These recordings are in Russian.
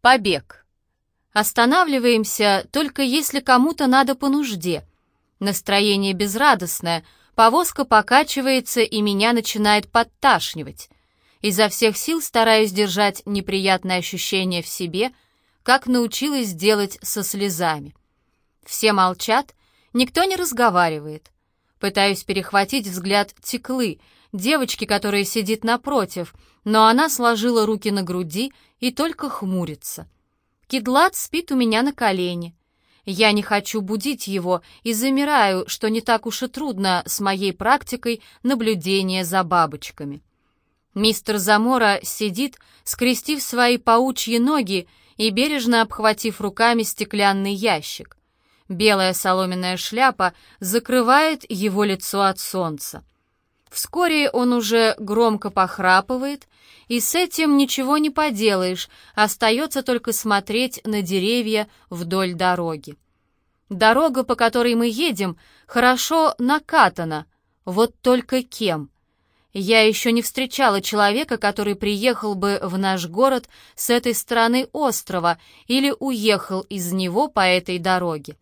Побег. Останавливаемся только если кому-то надо по нужде. Настроение безрадостное, повозка покачивается и меня начинает подташнивать. Изо всех сил стараюсь держать неприятное ощущение в себе, как научилась делать со слезами. Все молчат, никто не разговаривает. Пытаюсь перехватить взгляд Теклы, девочки, которая сидит напротив, но она сложила руки на груди и только хмурится. Кедлат спит у меня на колене. Я не хочу будить его и замираю, что не так уж и трудно с моей практикой наблюдения за бабочками. Мистер Замора сидит, скрестив свои паучьи ноги и бережно обхватив руками стеклянный ящик. Белая соломенная шляпа закрывает его лицо от солнца. Вскоре он уже громко похрапывает, и с этим ничего не поделаешь, остается только смотреть на деревья вдоль дороги. Дорога, по которой мы едем, хорошо накатана, вот только кем — я еще не встречала человека, который приехал бы в наш город с этой стороны острова или уехал из него по этой дороге.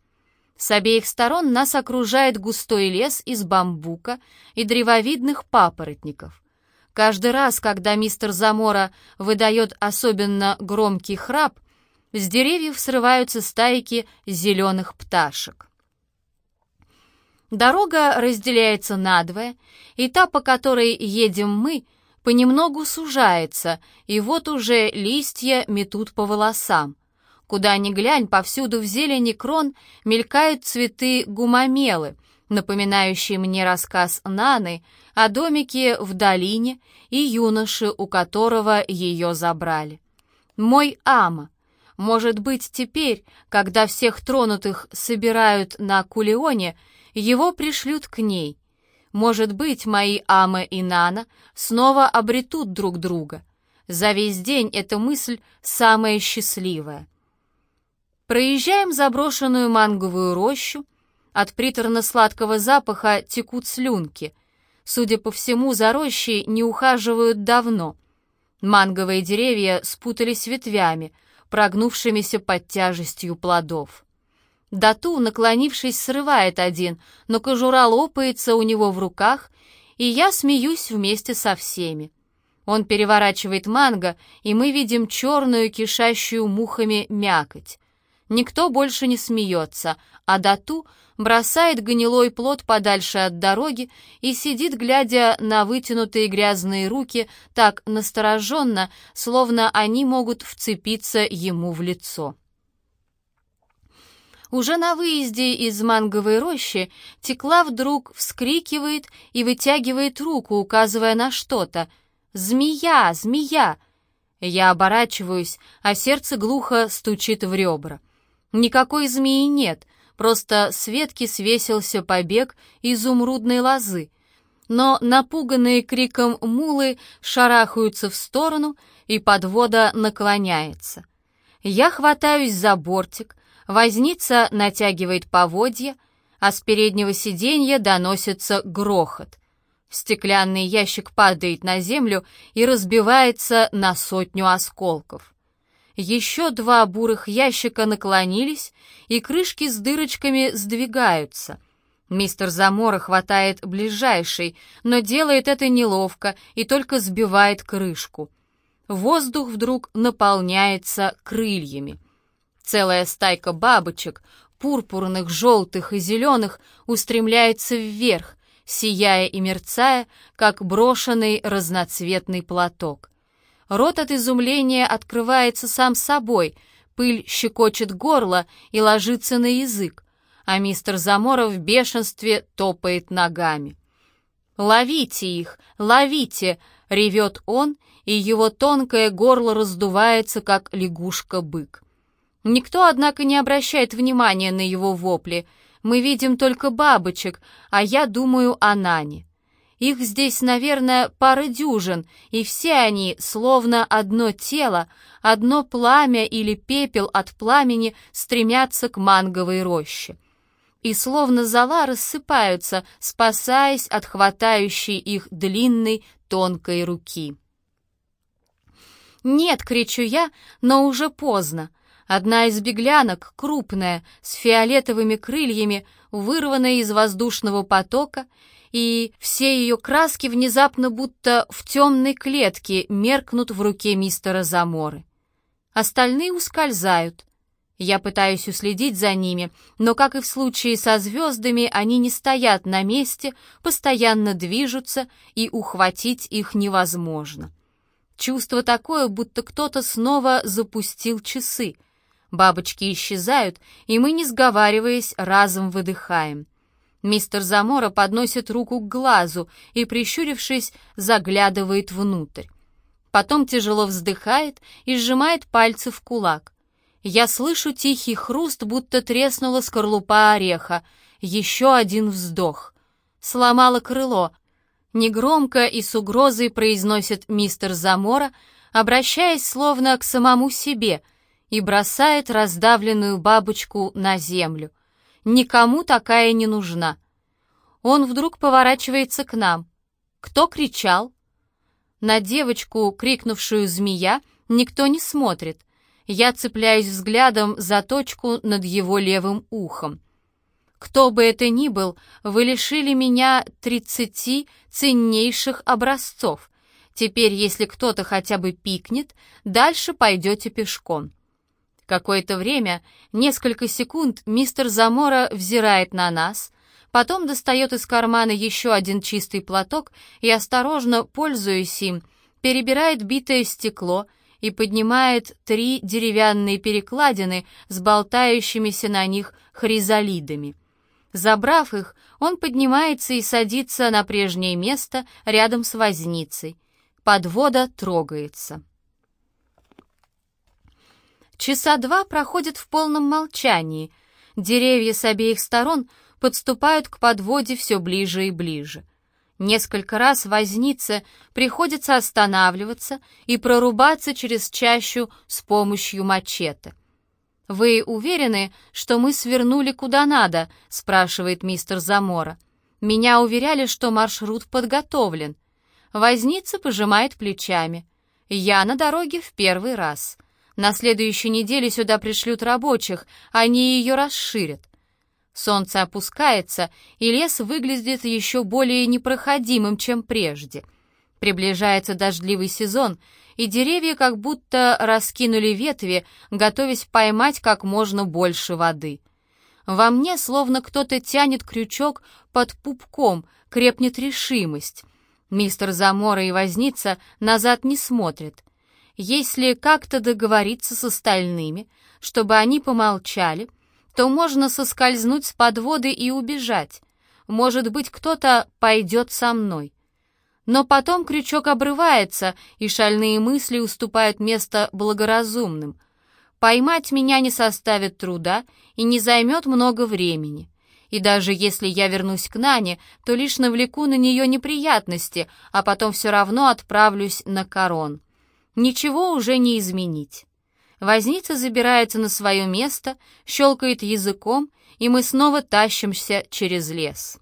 С обеих сторон нас окружает густой лес из бамбука и древовидных папоротников. Каждый раз, когда мистер Замора выдает особенно громкий храп, с деревьев срываются стайки зеленых пташек. Дорога разделяется надвое, и та, по которой едем мы, понемногу сужается, и вот уже листья метут по волосам. Куда ни глянь, повсюду в зелени крон мелькают цветы гумамелы, напоминающие мне рассказ Наны о домике в долине и юноше, у которого ее забрали. Мой Ама. Может быть, теперь, когда всех тронутых собирают на Кулионе, его пришлют к ней. Может быть, мои Ама и Нана снова обретут друг друга. За весь день эта мысль самая счастливая. Проезжаем заброшенную манговую рощу. От приторно-сладкого запаха текут слюнки. Судя по всему, за рощей не ухаживают давно. Манговые деревья спутались ветвями, прогнувшимися под тяжестью плодов. Дату, наклонившись, срывает один, но кожура лопается у него в руках, и я смеюсь вместе со всеми. Он переворачивает манго, и мы видим черную, кишащую мухами мякоть. Никто больше не смеется, а Дату бросает гнилой плод подальше от дороги и сидит, глядя на вытянутые грязные руки, так настороженно, словно они могут вцепиться ему в лицо. Уже на выезде из манговой рощи Текла вдруг вскрикивает и вытягивает руку, указывая на что-то. «Змея! Змея!» Я оборачиваюсь, а сердце глухо стучит в ребра. Никакой змеи нет, просто с ветки свесился побег изумрудной лозы. Но напуганные криком мулы шарахаются в сторону, и подвода наклоняется. Я хватаюсь за бортик, Возница натягивает поводья, а с переднего сиденья доносится грохот. Стеклянный ящик падает на землю и разбивается на сотню осколков. Еще два бурых ящика наклонились, и крышки с дырочками сдвигаются. Мистер Замора хватает ближайший, но делает это неловко и только сбивает крышку. Воздух вдруг наполняется крыльями. Целая стайка бабочек, пурпурных, желтых и зеленых, устремляется вверх, сияя и мерцая, как брошенный разноцветный платок. Рот от изумления открывается сам собой, пыль щекочет горло и ложится на язык, а мистер Замора в бешенстве топает ногами. «Ловите их! Ловите!» — ревет он, и его тонкое горло раздувается, как лягушка-бык. Никто, однако, не обращает внимания на его вопли. Мы видим только бабочек, а я думаю о Нане. Их здесь, наверное, пара дюжин, и все они, словно одно тело, одно пламя или пепел от пламени, стремятся к манговой роще. И словно зола рассыпаются, спасаясь от хватающей их длинной тонкой руки. «Нет!» — кричу я, но уже поздно. Одна из беглянок, крупная, с фиолетовыми крыльями, вырванная из воздушного потока, и все ее краски внезапно будто в темной клетке меркнут в руке мистера Заморы. Остальные ускользают. Я пытаюсь уследить за ними, но, как и в случае со звездами, они не стоят на месте, постоянно движутся, и ухватить их невозможно. Чувство такое, будто кто-то снова запустил часы. Бабочки исчезают, и мы, не сговариваясь, разом выдыхаем. Мистер Замора подносит руку к глазу и, прищурившись, заглядывает внутрь. Потом тяжело вздыхает и сжимает пальцы в кулак. Я слышу тихий хруст, будто треснула скорлупа ореха. Еще один вздох. Сломало крыло. Негромко и с угрозой произносит мистер Замора, обращаясь словно к самому себе, и бросает раздавленную бабочку на землю. Никому такая не нужна. Он вдруг поворачивается к нам. Кто кричал? На девочку, крикнувшую «змея», никто не смотрит. Я цепляюсь взглядом за точку над его левым ухом. Кто бы это ни был, вы лишили меня тридцати ценнейших образцов. Теперь, если кто-то хотя бы пикнет, дальше пойдете пешком. Какое-то время, несколько секунд, мистер Замора взирает на нас, потом достает из кармана еще один чистый платок и, осторожно, пользуясь им, перебирает битое стекло и поднимает три деревянные перекладины с болтающимися на них хризалидами. Забрав их, он поднимается и садится на прежнее место рядом с возницей. Подвода трогается. Часа два проходят в полном молчании. Деревья с обеих сторон подступают к подводе все ближе и ближе. Несколько раз вознице приходится останавливаться и прорубаться через чащу с помощью мачете. «Вы уверены, что мы свернули куда надо?» — спрашивает мистер Замора. «Меня уверяли, что маршрут подготовлен». Возница пожимает плечами. «Я на дороге в первый раз. На следующей неделе сюда пришлют рабочих, они ее расширят. Солнце опускается, и лес выглядит еще более непроходимым, чем прежде. Приближается дождливый сезон, и деревья как будто раскинули ветви, готовясь поймать как можно больше воды. Во мне словно кто-то тянет крючок под пупком, крепнет решимость. Мистер Замора и Возница назад не смотрят. Если как-то договориться с остальными, чтобы они помолчали, то можно соскользнуть с подводы и убежать. Может быть, кто-то пойдет со мной. Но потом крючок обрывается, и шальные мысли уступают место благоразумным. Поймать меня не составит труда и не займет много времени. И даже если я вернусь к Нане, то лишь навлеку на нее неприятности, а потом все равно отправлюсь на корон. Ничего уже не изменить. Возница забирается на свое место, щелкает языком, и мы снова тащимся через лес.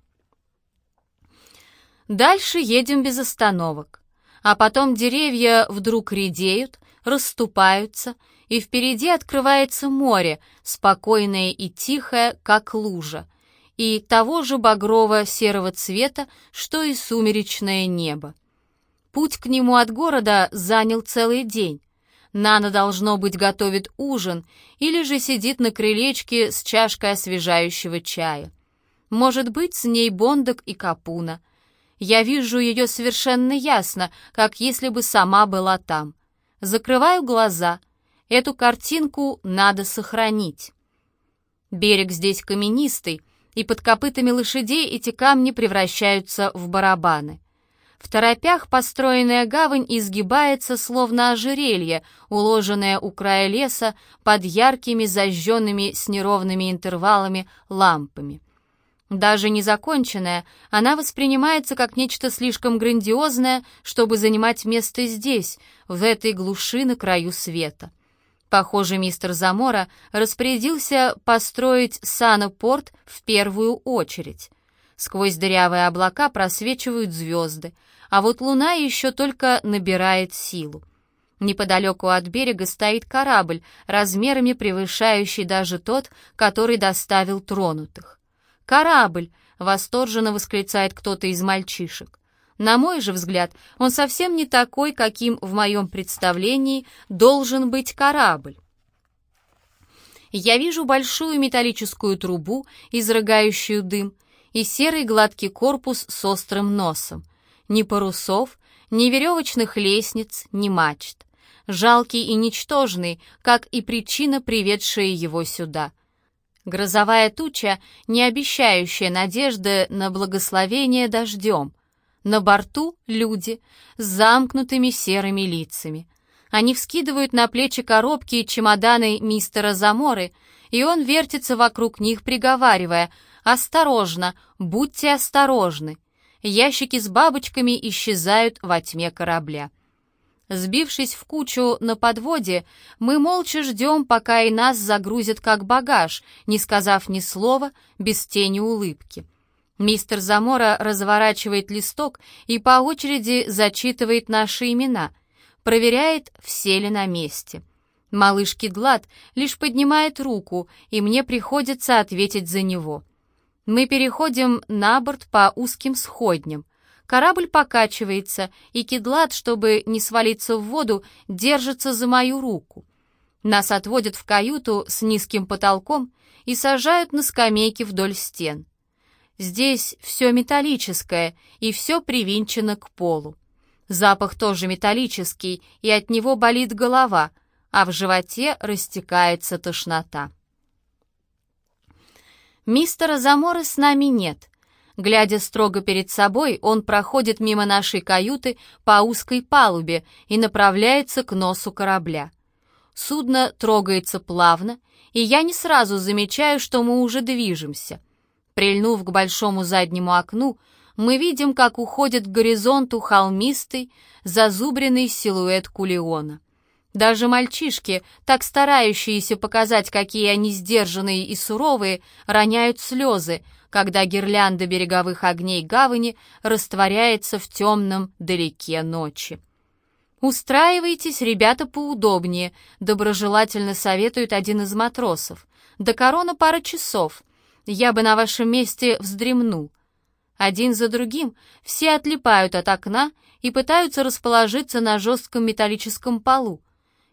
Дальше едем без остановок. А потом деревья вдруг редеют, расступаются, и впереди открывается море, спокойное и тихое, как лужа, и того же багрово-серого цвета, что и сумеречное небо. Путь к нему от города занял целый день. Нана, должно быть, готовит ужин или же сидит на крылечке с чашкой освежающего чая. Может быть, с ней Бондок и Капуна. Я вижу ее совершенно ясно, как если бы сама была там. Закрываю глаза. Эту картинку надо сохранить. Берег здесь каменистый, и под копытами лошадей эти камни превращаются в барабаны. В торопях построенная гавань изгибается, словно ожерелье, уложенное у края леса под яркими зажженными с неровными интервалами лампами. Даже незаконченная, она воспринимается как нечто слишком грандиозное, чтобы занимать место здесь, в этой глуши на краю света. Похоже, мистер Замора распорядился построить Санопорт в первую очередь. Сквозь дырявые облака просвечивают звезды, а вот луна еще только набирает силу. Неподалеку от берега стоит корабль, размерами превышающий даже тот, который доставил тронутых. «Корабль!» — восторженно восклицает кто-то из мальчишек. На мой же взгляд, он совсем не такой, каким в моем представлении должен быть корабль. Я вижу большую металлическую трубу, изрыгающую дым, и серый гладкий корпус с острым носом. Ни парусов, ни веревочных лестниц, ни мачт. Жалкий и ничтожный, как и причина, приведшая его сюда. Грозовая туча, не обещающая надежды на благословение дождем. На борту люди с замкнутыми серыми лицами. Они вскидывают на плечи коробки и чемоданы мистера Заморы, и он вертится вокруг них, приговаривая «Осторожно, будьте осторожны!» Ящики с бабочками исчезают во тьме корабля. Сбившись в кучу на подводе, мы молча ждем, пока и нас загрузят как багаж, не сказав ни слова, без тени улыбки. Мистер Замора разворачивает листок и по очереди зачитывает наши имена, проверяет, все ли на месте. Малыш Кедлат лишь поднимает руку, и мне приходится ответить за него — мы переходим на борт по узким сходням. Корабль покачивается, и Кедлат, чтобы не свалиться в воду, держится за мою руку. Нас отводят в каюту с низким потолком и сажают на скамейки вдоль стен. Здесь все металлическое, и все привинчено к полу. Запах тоже металлический, и от него болит голова, а в животе растекается тошнота. Мистера Замора с нами нет. Глядя строго перед собой, он проходит мимо нашей каюты по узкой палубе и направляется к носу корабля. Судно трогается плавно, и я не сразу замечаю, что мы уже движемся. Прильнув к большому заднему окну, мы видим, как уходит к горизонту холмистый, зазубренный силуэт Кулиона. Даже мальчишки, так старающиеся показать, какие они сдержанные и суровые, роняют слезы, когда гирлянда береговых огней гавани растворяется в темном далеке ночи. «Устраивайтесь, ребята, поудобнее», — доброжелательно советует один из матросов. «До корона пара часов. Я бы на вашем месте вздремнул». Один за другим все отлипают от окна и пытаются расположиться на жестком металлическом полу.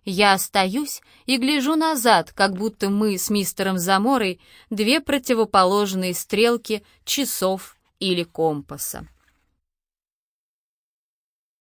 Я остаюсь и гляжу назад, как будто мы с мистером Заморой две противоположные стрелки часов или компаса.